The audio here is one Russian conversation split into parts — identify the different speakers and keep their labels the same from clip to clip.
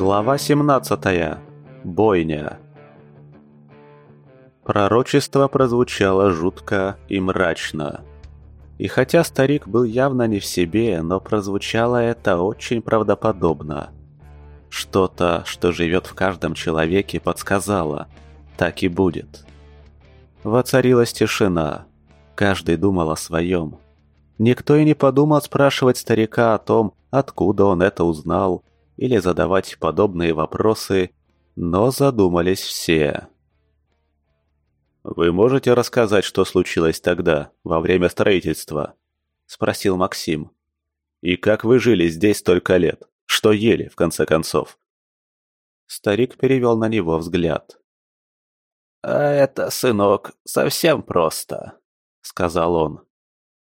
Speaker 1: Глава 17. Бойня. Пророчество прозвучало жутко и мрачно. И хотя старик был явно не в себе, но прозвучало это очень правдоподобно. Что-то, что живет в каждом человеке, подсказало. Так и будет. Воцарилась тишина. Каждый думал о своем. Никто и не подумал спрашивать старика о том, откуда он это узнал, или задавать подобные вопросы, но задумались все. «Вы можете рассказать, что случилось тогда, во время строительства?» – спросил Максим. «И как вы жили здесь столько лет? Что ели, в конце концов?» Старик перевел на него взгляд.
Speaker 2: «А это, сынок, совсем просто», — сказал он.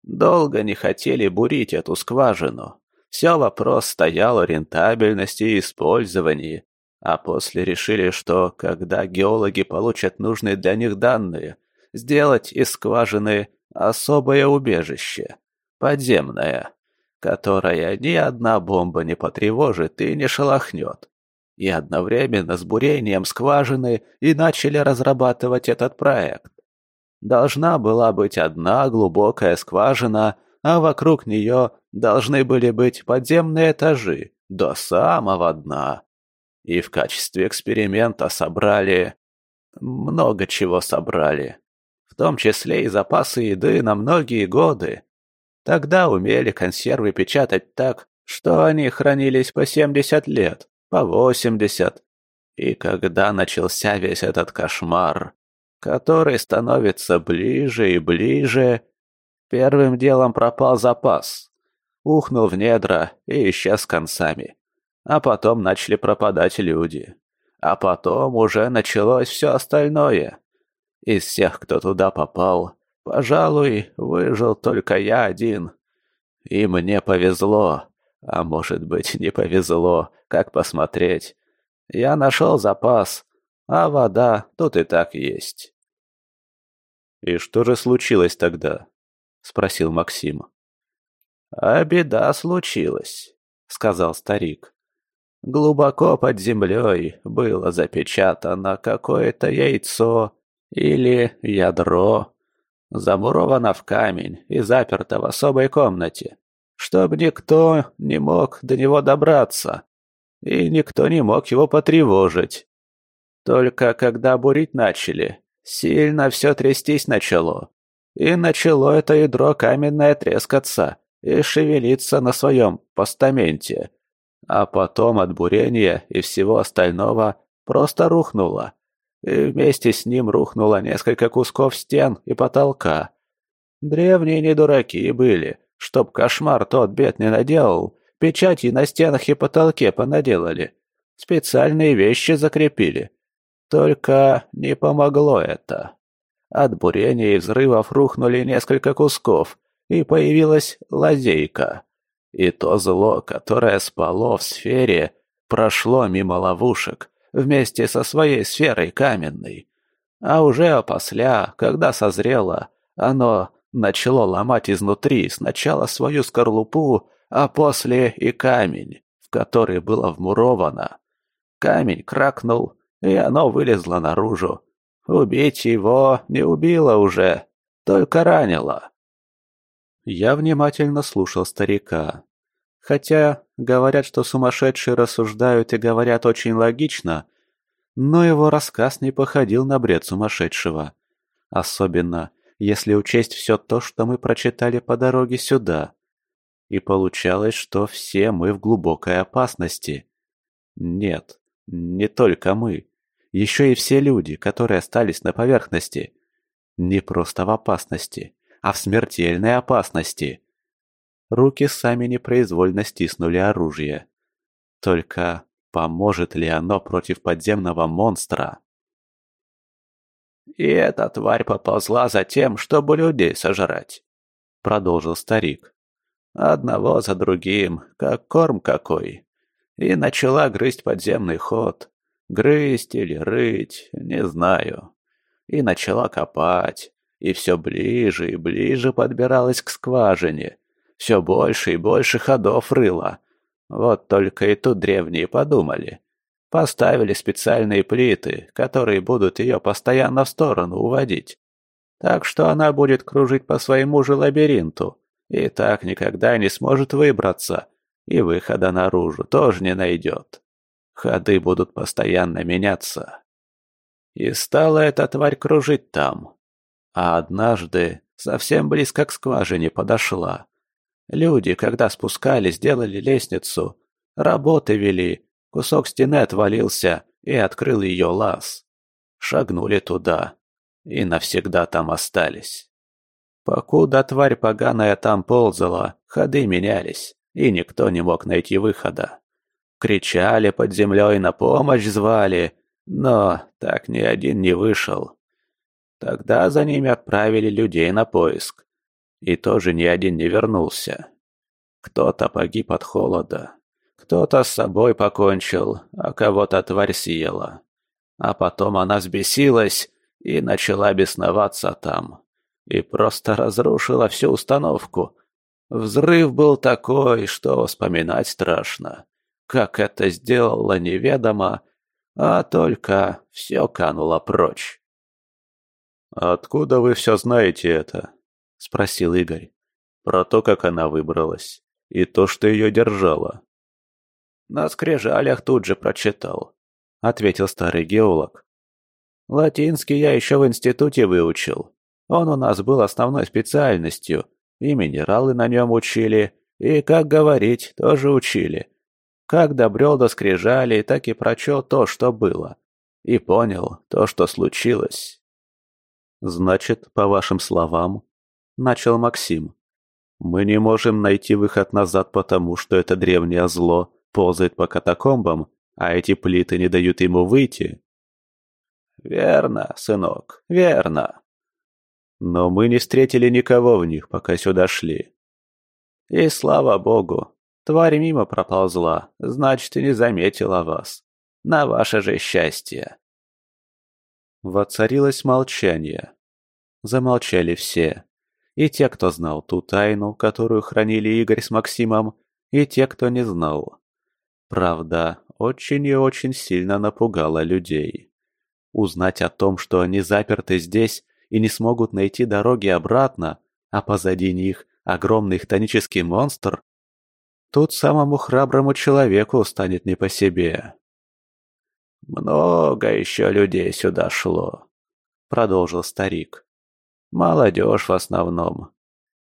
Speaker 2: «Долго не хотели бурить эту скважину. Все вопрос стоял о рентабельности и использовании, а после решили, что, когда геологи получат нужные для них данные, сделать из скважины особое убежище, подземное, которое ни одна бомба не потревожит и не шелохнет и одновременно с бурением скважины и начали разрабатывать этот проект. Должна была быть одна глубокая скважина, а вокруг нее должны были быть подземные этажи до самого дна. И в качестве эксперимента собрали... много чего собрали. В том числе и запасы еды на многие годы. Тогда умели консервы печатать так, что они хранились по 70 лет по восемьдесят. И когда начался весь этот кошмар, который становится ближе и ближе, первым делом пропал запас. Ухнул в недра и исчез концами. А потом начали пропадать люди. А потом уже началось все остальное. Из всех, кто туда попал, пожалуй, выжил только я один. И мне повезло. А может быть, не повезло, как посмотреть. Я нашел запас, а вода тут и так есть.
Speaker 1: «И что же случилось тогда?» — спросил Максим.
Speaker 2: «А беда случилась», — сказал старик. «Глубоко под землей было запечатано какое-то яйцо или ядро, замуровано в камень и заперто в особой комнате чтобы никто не мог до него добраться, и никто не мог его потревожить. Только когда бурить начали, сильно все трястись начало, и начало это ядро каменное трескаться и шевелиться на своем постаменте, а потом от бурения и всего остального просто рухнуло, и вместе с ним рухнуло несколько кусков стен и потолка. Древние не дураки были, Чтоб кошмар тот бед не наделал, печати на стенах и потолке понаделали. Специальные вещи закрепили. Только не помогло это. От бурения и взрывов рухнули несколько кусков, и появилась лазейка. И то зло, которое спало в сфере, прошло мимо ловушек вместе со своей сферой каменной. А уже опосля, когда созрело, оно начало ломать изнутри сначала свою скорлупу, а после и камень, в который было вмуровано. Камень кракнул, и оно вылезло наружу. Убить его не убило уже, только ранило.
Speaker 1: Я внимательно слушал старика. Хотя говорят, что сумасшедшие рассуждают и говорят очень логично, но его рассказ не походил на бред сумасшедшего. Особенно, если учесть все то, что мы прочитали по дороге сюда. И получалось, что все мы в глубокой опасности. Нет, не только мы. Еще и все люди, которые остались на поверхности. Не просто в опасности, а в смертельной опасности. Руки сами непроизвольно стиснули оружие. Только поможет ли оно против подземного монстра?
Speaker 2: И эта тварь поползла за тем, чтобы людей сожрать», — продолжил старик. «Одного за другим, как корм какой. И начала грызть подземный ход. Грызть или рыть, не знаю. И начала копать. И все ближе и ближе подбиралась к скважине. Все больше и больше ходов рыла. Вот только и тут древние подумали. Поставили специальные плиты, которые будут ее постоянно в сторону уводить. Так что она будет кружить по своему же лабиринту, и так никогда не сможет выбраться, и выхода наружу тоже не найдет. Ходы будут постоянно меняться. И стала эта тварь кружить там. А однажды совсем близко к скважине подошла. Люди, когда спускались, делали лестницу, работы вели, кусок стены отвалился и открыл ее лаз. Шагнули туда и навсегда там остались. Покуда тварь поганая там ползала, ходы менялись, и никто не мог найти выхода. Кричали под землей, на помощь звали, но так ни один не вышел. Тогда за ними отправили людей на поиск. И тоже ни один не вернулся. Кто-то погиб от холода, кто-то с собой покончил, а кого-то тварь съела. А потом она взбесилась и начала бесноваться там. И просто разрушила всю установку. Взрыв был такой, что вспоминать страшно. Как это сделала, неведомо, а только все кануло прочь.
Speaker 1: «Откуда вы все знаете это?» — спросил Игорь. «Про то, как она выбралась, и то, что ее держало».
Speaker 2: «На скрижалях тут же прочитал», — ответил старый геолог. «Латинский я еще в институте выучил. Он у нас был основной специальностью, и минералы на нем учили, и как говорить тоже учили. Как добрел до скрижали, так и прочел то, что было. И понял то, что случилось.
Speaker 1: «Значит, по вашим словам, — начал Максим, — мы не можем найти выход назад, потому что это древнее зло ползает по катакомбам, а эти плиты не дают ему выйти?»
Speaker 2: «Верно, сынок, верно».
Speaker 1: «Но мы не встретили никого в них, пока сюда шли».
Speaker 2: «И слава богу, Тварь мимо проползла, значит, и не заметила вас. На ваше же счастье.
Speaker 1: Воцарилось молчание. Замолчали все. И те, кто знал ту тайну, которую хранили Игорь с Максимом, и те, кто не знал. Правда, очень и очень сильно напугала людей. Узнать о том, что они заперты здесь и не смогут найти дороги обратно, а позади них огромный хтонический монстр, Тут самому храброму человеку станет не по себе.
Speaker 2: «Много еще людей сюда шло», — продолжил старик. «Молодежь в основном.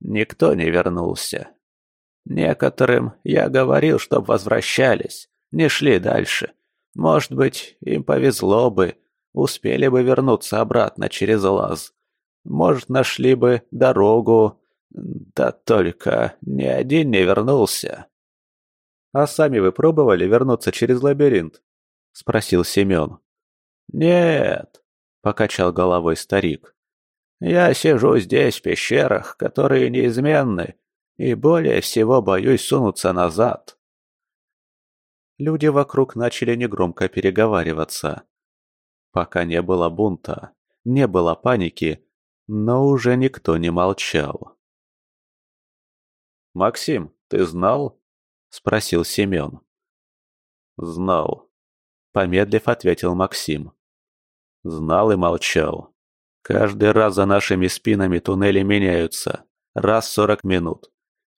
Speaker 2: Никто не вернулся. Некоторым я говорил, чтоб возвращались, не шли дальше. Может быть, им повезло бы, успели бы вернуться обратно через лаз. Может, нашли бы дорогу, да только ни один не вернулся.
Speaker 1: «А сами вы пробовали вернуться через лабиринт?» – спросил Семен.
Speaker 2: «Нет», – покачал головой старик. «Я сижу здесь, в пещерах, которые неизменны, и более всего боюсь сунуться назад».
Speaker 1: Люди вокруг начали негромко переговариваться. Пока не было бунта, не было паники, но уже никто не молчал. «Максим, ты знал?» спросил Семен. «Знал», — помедлив ответил Максим. «Знал и молчал. Каждый раз за нашими спинами туннели меняются. Раз сорок минут.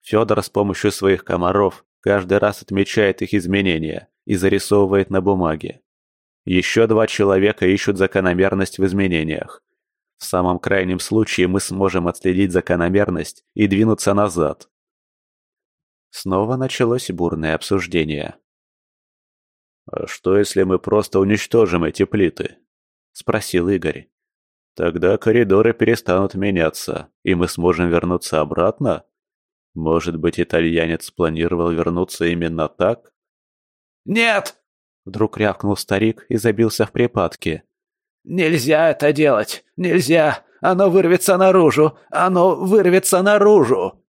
Speaker 1: Федор с помощью своих комаров каждый раз отмечает их изменения и зарисовывает на бумаге. Еще два человека ищут закономерность в изменениях. В самом крайнем случае мы сможем отследить закономерность и двинуться назад. Снова началось бурное обсуждение. «А что, если мы просто уничтожим эти плиты?» – спросил Игорь. «Тогда коридоры перестанут меняться, и мы сможем вернуться обратно? Может быть, итальянец планировал вернуться именно так?»
Speaker 2: «Нет!»
Speaker 1: – вдруг рявкнул старик и забился в припадке.
Speaker 2: «Нельзя это делать! Нельзя! Оно вырвется наружу! Оно вырвется наружу!»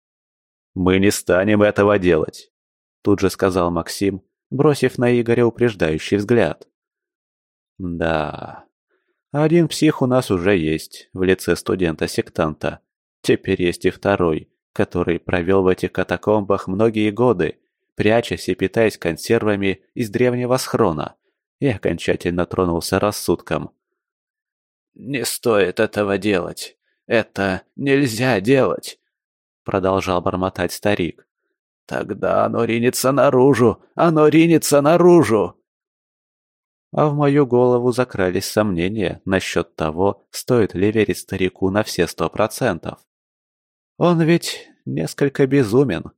Speaker 1: «Мы не станем этого делать», — тут же сказал Максим, бросив на Игоря упреждающий взгляд. «Да, один псих у нас уже есть в лице студента-сектанта. Теперь есть и второй, который провел в этих катакомбах многие годы, прячась и питаясь консервами из древнего схрона, и окончательно тронулся рассудком.
Speaker 2: «Не стоит этого делать. Это нельзя делать», — продолжал бормотать старик. «Тогда оно ринется наружу! Оно ринется наружу!»
Speaker 1: А в мою голову закрались сомнения насчет того, стоит ли верить старику на все сто процентов. Он ведь несколько безумен.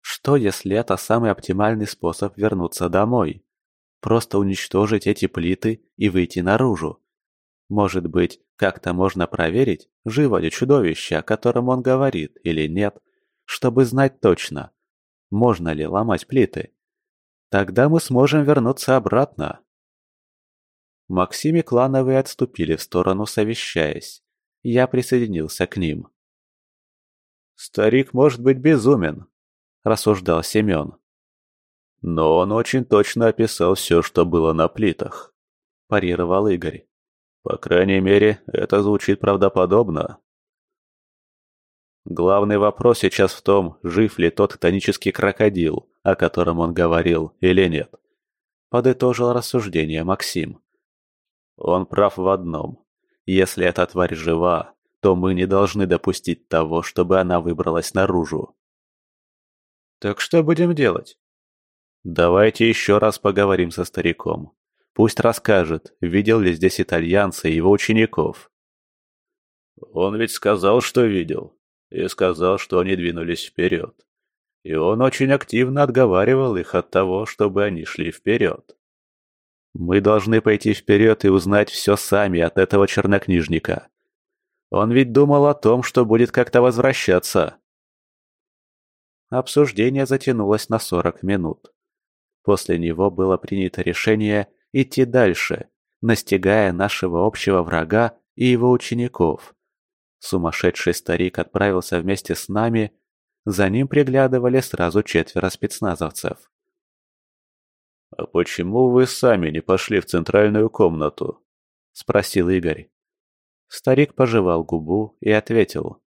Speaker 1: Что, если это самый оптимальный способ вернуться домой? Просто уничтожить эти плиты и выйти наружу. Может быть, как-то можно проверить, живо ли чудовище, о котором он говорит, или нет, чтобы знать точно, можно ли ломать плиты. Тогда мы сможем вернуться обратно. Максим и Клановые отступили в сторону, совещаясь. Я присоединился к ним. «Старик может быть безумен», – рассуждал Семен. «Но он очень точно описал все, что было на плитах», – парировал Игорь. «По крайней мере, это звучит правдоподобно». Главный вопрос сейчас в том, жив ли тот тонический крокодил, о котором он говорил, или нет. Подытожил рассуждение Максим. Он прав в одном. Если эта тварь жива, то мы не должны допустить того, чтобы она выбралась наружу. Так что будем делать? Давайте еще раз поговорим со стариком. Пусть расскажет, видел ли здесь итальянца и его учеников. Он ведь сказал, что видел. И сказал, что они двинулись вперед. И он очень активно отговаривал их от того, чтобы они шли вперед. Мы должны пойти вперед и узнать все сами от этого чернокнижника. Он ведь думал о том, что будет как-то возвращаться. Обсуждение затянулось на 40 минут. После него было принято решение идти дальше, настигая нашего общего врага и его учеников. Сумасшедший старик отправился вместе с нами, за ним приглядывали сразу четверо спецназовцев. «А почему вы сами не пошли в центральную комнату?» – спросил Игорь. Старик пожевал губу и ответил.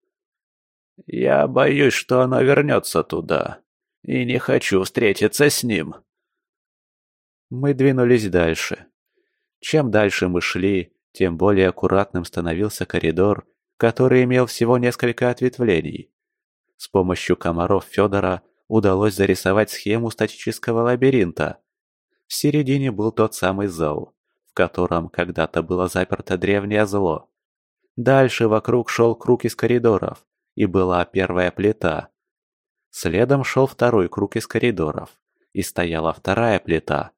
Speaker 1: «Я боюсь, что она вернется туда, и не хочу встретиться с ним». Мы двинулись дальше. Чем дальше мы шли, тем более аккуратным становился коридор, который имел всего несколько ответвлений. С помощью комаров Федора удалось зарисовать схему статического лабиринта, в середине был тот самый зал, в котором когда-то было заперто древнее зло. Дальше вокруг шел круг из коридоров, и была первая плита. Следом шел второй круг из коридоров, и стояла вторая плита.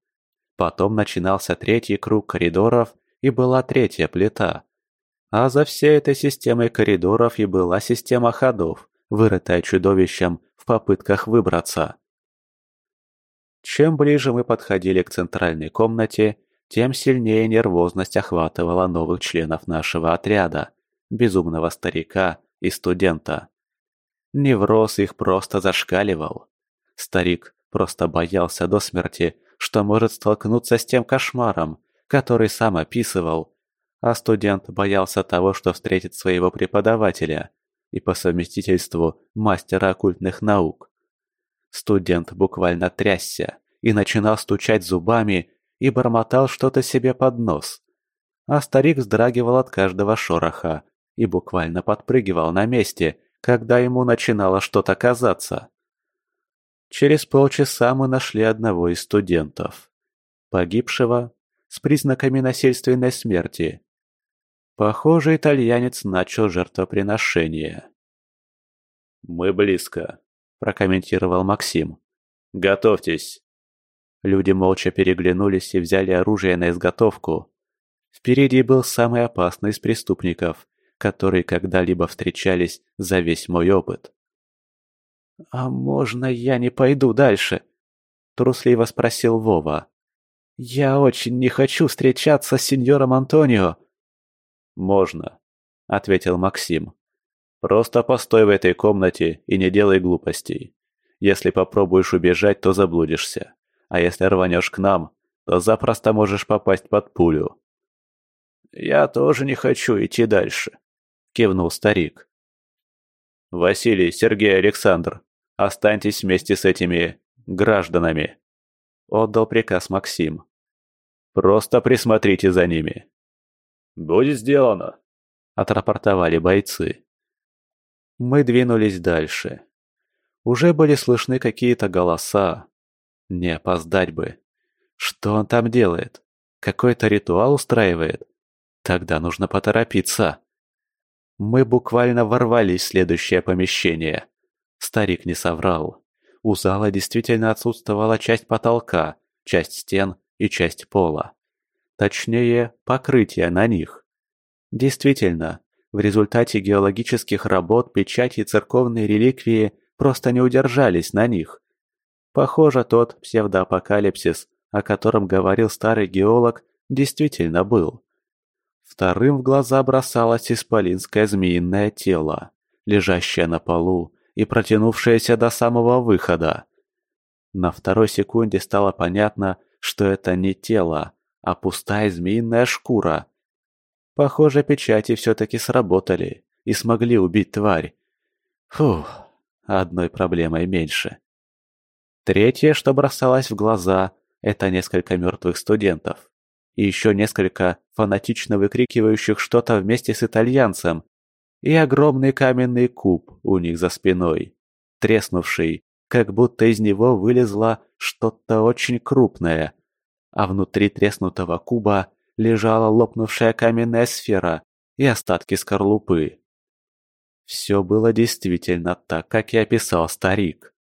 Speaker 1: Потом начинался третий круг коридоров, и была третья плита. А за всей этой системой коридоров и была система ходов, вырытая чудовищем в попытках выбраться. Чем ближе мы подходили к центральной комнате, тем сильнее нервозность охватывала новых членов нашего отряда, безумного старика и студента. Невроз их просто зашкаливал. Старик просто боялся до смерти, что может столкнуться с тем кошмаром, который сам описывал, а студент боялся того, что встретит своего преподавателя и по совместительству мастера оккультных наук. Студент буквально трясся и начинал стучать зубами и бормотал что-то себе под нос. А старик вздрагивал от каждого шороха и буквально подпрыгивал на месте, когда ему начинало что-то казаться. Через полчаса мы нашли одного из студентов. Погибшего с признаками насильственной смерти. Похоже, итальянец начал жертвоприношение. «Мы близко», – прокомментировал Максим. «Готовьтесь!» Люди молча переглянулись и взяли оружие на изготовку. Впереди был самый опасный из преступников, которые когда-либо встречались за весь мой опыт. «А можно я не пойду дальше?» – трусливо спросил Вова. «Я очень не хочу встречаться с сеньором Антонио». «Можно», – ответил Максим. Просто постой в этой комнате и не делай глупостей. Если попробуешь убежать, то заблудишься. А если рванешь к нам, то запросто можешь попасть под пулю». «Я тоже не хочу идти дальше», — кивнул старик. «Василий, Сергей, Александр, останьтесь вместе с этими гражданами», — отдал приказ Максим.
Speaker 2: Просто присмотрите за ними».
Speaker 1: «Будет сделано», —
Speaker 2: отрапортовали бойцы. Мы двинулись дальше. Уже были слышны какие-то голоса. Не опоздать бы. Что он там делает? Какой-то ритуал устраивает? Тогда нужно поторопиться. Мы буквально ворвались в следующее помещение. Старик не соврал. У зала действительно отсутствовала часть потолка, часть стен и часть пола. Точнее, покрытие на них. Действительно, в результате геологических работ печати и церковные реликвии просто не удержались на них. Похоже, тот псевдоапокалипсис, о котором говорил старый геолог, действительно был. Вторым в глаза бросалось исполинское змеиное тело, лежащее на полу и протянувшееся до самого выхода. На второй секунде стало понятно, что это не тело, а пустая змеиная шкура. Похоже, печати все-таки сработали и смогли убить тварь. Фух, одной проблемой меньше. Третье, что бросалось в глаза, это несколько мертвых студентов. И еще несколько фанатично выкрикивающих что-то вместе с итальянцем. И огромный каменный куб у них за спиной, треснувший, как будто из него вылезло что-то очень крупное. А внутри треснутого куба лежала лопнувшая каменная сфера и остатки скорлупы. Все было действительно так, как и описал старик.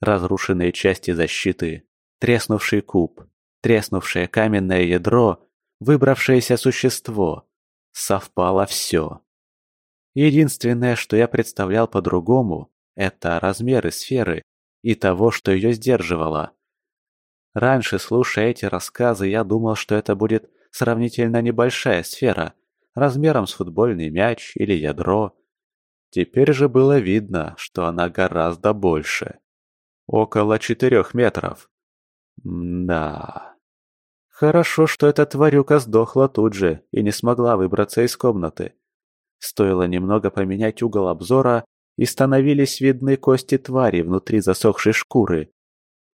Speaker 2: Разрушенные части защиты, треснувший куб, треснувшее каменное ядро, выбравшееся существо. Совпало все. Единственное, что я представлял по-другому, это размеры сферы и того, что ее сдерживало. Раньше, слушая эти рассказы, я думал, что это будет сравнительно небольшая сфера, размером с футбольный мяч или ядро. Теперь же было видно, что она гораздо больше. Около четырех метров. Да. Хорошо, что эта тварюка сдохла тут же и не смогла выбраться из комнаты. Стоило немного поменять угол обзора, и становились видны кости твари внутри засохшей шкуры.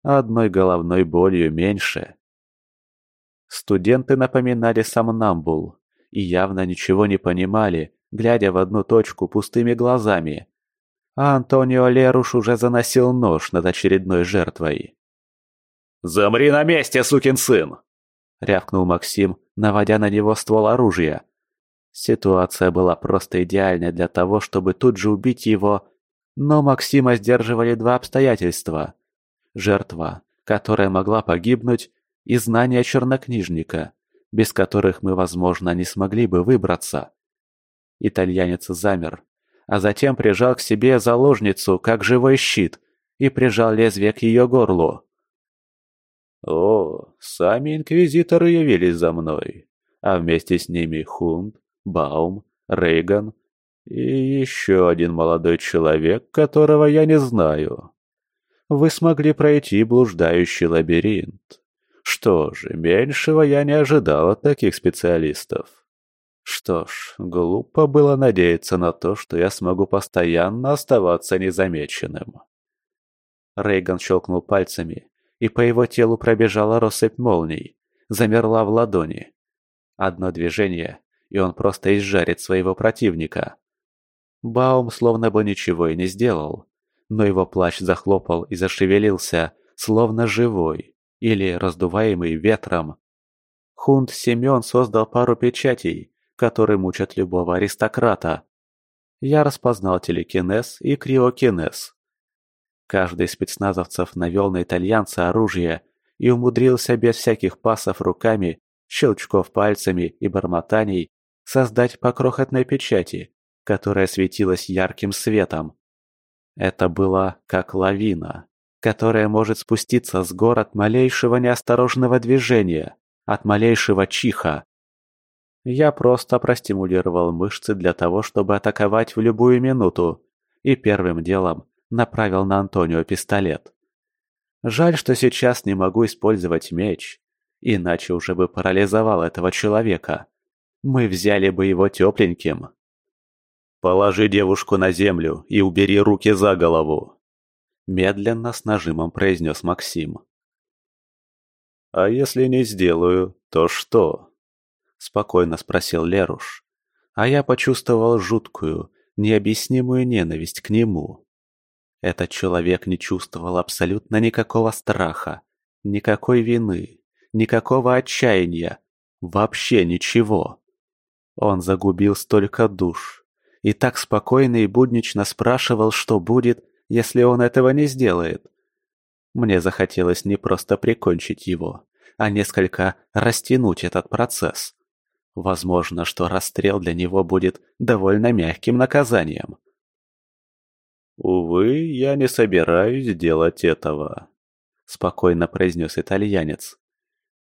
Speaker 2: Одной головной болью меньше. Студенты напоминали сомнамбул и явно ничего не понимали, глядя в одну точку пустыми глазами. А Антонио Леруш уже заносил нож над очередной жертвой.
Speaker 1: «Замри на месте, сукин сын!»
Speaker 2: — рявкнул Максим, наводя на него ствол оружия. Ситуация была просто идеальной для того, чтобы тут же убить его, но Максима сдерживали два обстоятельства. Жертва, которая могла погибнуть, и знания чернокнижника, без которых мы, возможно, не смогли бы выбраться. Итальянец замер, а затем прижал к себе заложницу, как живой щит, и прижал лезвие к ее горлу. О, сами инквизиторы явились за мной, а вместе с ними Хунд, Баум, Рейган и еще один молодой человек, которого я не знаю. Вы смогли пройти блуждающий лабиринт. Что же, меньшего я не ожидал от таких специалистов. Что ж, глупо было надеяться на то, что я смогу постоянно оставаться незамеченным. Рейган щелкнул пальцами, и по его телу пробежала россыпь молний, замерла в ладони. Одно движение, и он просто изжарит своего противника. Баум словно бы ничего и не сделал, но его плащ захлопал и зашевелился, словно живой или раздуваемый ветром. Хунт Семен создал пару печатей, которые мучат любого аристократа. Я распознал телекинез и криокинез. Каждый из спецназовцев навел на итальянца оружие и умудрился без всяких пасов руками, щелчков пальцами и бормотаний создать по крохотной печати, которая светилась ярким светом. Это было как лавина, которая может спуститься с гор от малейшего неосторожного движения, от малейшего чиха. Я просто простимулировал мышцы для того, чтобы атаковать в любую минуту, и первым делом направил на Антонио пистолет. Жаль, что сейчас не могу использовать меч, иначе уже бы парализовал этого человека. Мы взяли бы его тепленьким. «Положи девушку на землю и убери руки за голову», – медленно с нажимом произнес Максим.
Speaker 1: «А если не сделаю, то что?» Спокойно спросил Леруш. А я почувствовал жуткую, необъяснимую ненависть к нему. Этот человек не чувствовал абсолютно никакого страха, никакой вины, никакого отчаяния, вообще ничего. Он загубил столько душ и так спокойно и буднично спрашивал, что будет, если он этого не сделает. Мне захотелось не просто прикончить его, а несколько растянуть этот процесс. Возможно, что расстрел для него будет довольно мягким наказанием. «Увы, я не собираюсь делать этого», — спокойно произнес итальянец.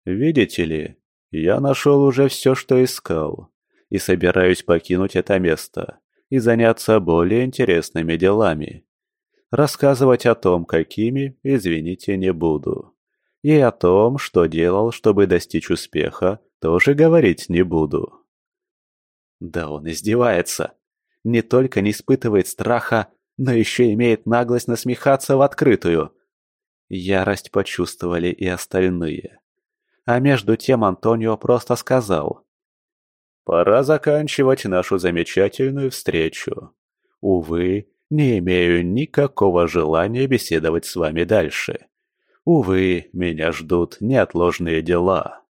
Speaker 1: «Видите ли, я нашел уже все, что искал, и собираюсь покинуть это место и заняться более интересными делами. Рассказывать о том, какими, извините, не буду. И о том, что делал, чтобы достичь успеха, тоже говорить не буду. Да он издевается. Не только не испытывает страха, но еще имеет наглость насмехаться в открытую. Ярость почувствовали и остальные. А между тем Антонио просто сказал. «Пора заканчивать нашу замечательную встречу. Увы, не имею никакого желания беседовать с вами дальше. Увы, меня ждут неотложные дела».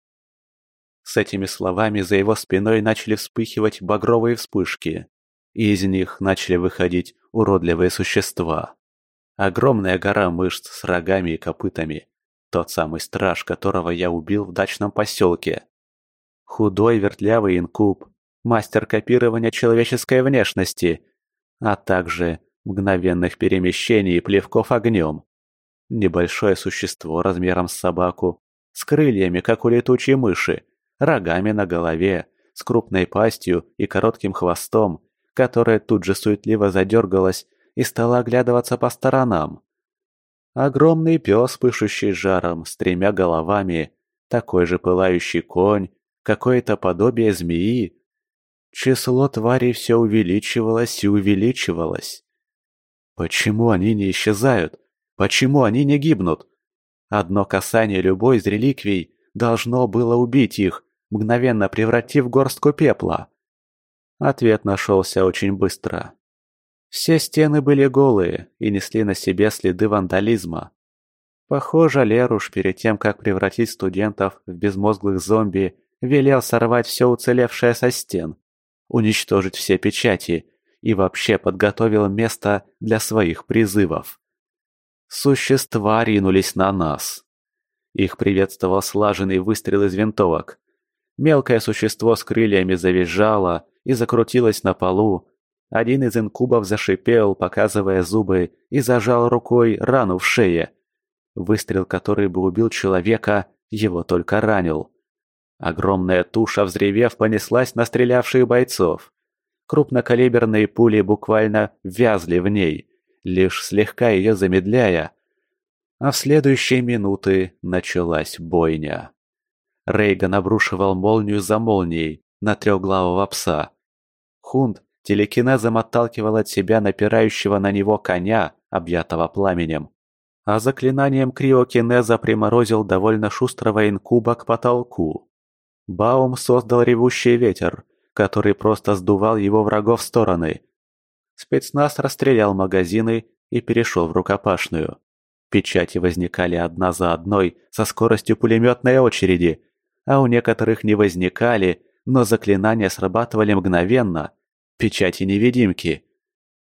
Speaker 1: С этими словами за его спиной начали вспыхивать багровые вспышки, и из них начали выходить уродливые существа. Огромная гора мышц с рогами и копытами, тот самый страж, которого я убил в дачном поселке. Худой вертлявый инкуб, мастер копирования человеческой внешности, а также мгновенных перемещений и плевков огнем. Небольшое существо размером с собаку, с крыльями, как у летучей мыши, рогами на голове, с крупной пастью и коротким хвостом, которая тут же суетливо задергалась и стала оглядываться по сторонам. Огромный пес, пышущий жаром, с тремя головами, такой же пылающий конь, какое-то подобие змеи. Число тварей все увеличивалось и увеличивалось. Почему они не исчезают? Почему они не гибнут? Одно касание любой из реликвий должно было убить их, мгновенно превратив горстку пепла? Ответ нашелся очень быстро. Все стены были голые и несли на себе следы вандализма. Похоже, Леруш перед тем, как превратить студентов в безмозглых зомби, велел сорвать все уцелевшее со стен, уничтожить все печати и вообще подготовил место для своих призывов. Существа ринулись на нас. Их приветствовал слаженный выстрел из винтовок. Мелкое существо с крыльями завизжало и закрутилось на полу. Один из инкубов зашипел, показывая зубы, и зажал рукой рану в шее. Выстрел, который бы убил человека, его только ранил. Огромная туша, взревев, понеслась на стрелявших бойцов. Крупнокалиберные пули буквально вязли в ней, лишь слегка ее замедляя. А в следующие минуты началась бойня. Рейган обрушивал молнию за молнией на трехглавого пса. Хунд телекинезом отталкивал от себя напирающего на него коня, объятого пламенем. А заклинанием криокинеза приморозил довольно шустрого инкуба к потолку. Баум создал ревущий ветер, который просто сдувал его врагов в стороны. Спецназ расстрелял магазины и перешел в рукопашную. Печати возникали одна за одной со скоростью пулеметной очереди, а у некоторых не возникали, но заклинания срабатывали мгновенно. Печати-невидимки.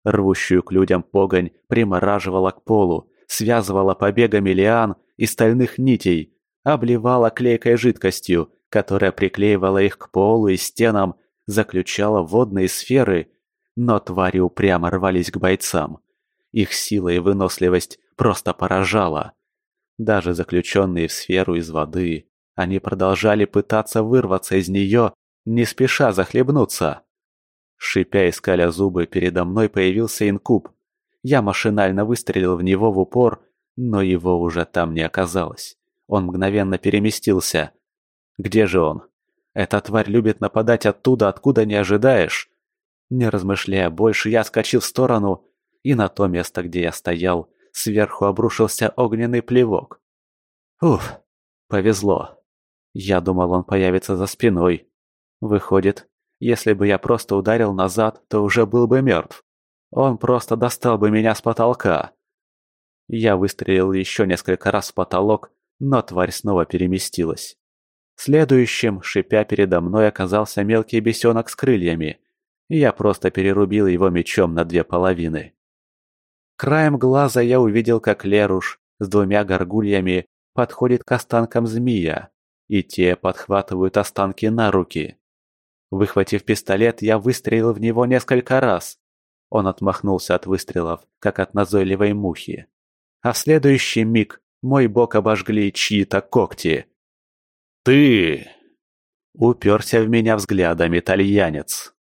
Speaker 1: Рвущую к людям погонь примораживала к полу, связывала побегами лиан и стальных нитей, обливала клейкой жидкостью, которая приклеивала их к полу и стенам, заключала водные сферы, но твари упрямо рвались к бойцам. Их сила и выносливость просто поражала. Даже заключенные в сферу из воды, они продолжали пытаться вырваться из нее, не спеша захлебнуться. Шипя и скаля зубы, передо мной появился инкуб. Я машинально выстрелил в него в упор, но его уже там не оказалось. Он мгновенно переместился. Где же он? Эта тварь любит нападать оттуда, откуда не ожидаешь. Не размышляя больше, я скочил в сторону, и на то место, где я стоял, сверху обрушился огненный плевок. Уф, Повезло. Я думал, он появится за спиной. Выходит, если бы я просто ударил назад, то уже был бы мертв. Он просто достал бы меня с потолка. Я выстрелил еще несколько раз в потолок, но тварь снова переместилась. Следующим, шипя передо мной, оказался мелкий бесенок с крыльями. Я просто перерубил его мечом на две половины. Краем глаза я увидел, как Леруш с двумя горгульями подходит к останкам змея, и те подхватывают останки на руки. Выхватив пистолет, я выстрелил в него несколько раз. Он отмахнулся от выстрелов, как от назойливой мухи. А в следующий миг мой бок обожгли чьи-то когти.
Speaker 2: «Ты!»
Speaker 1: Уперся в меня взглядом итальянец.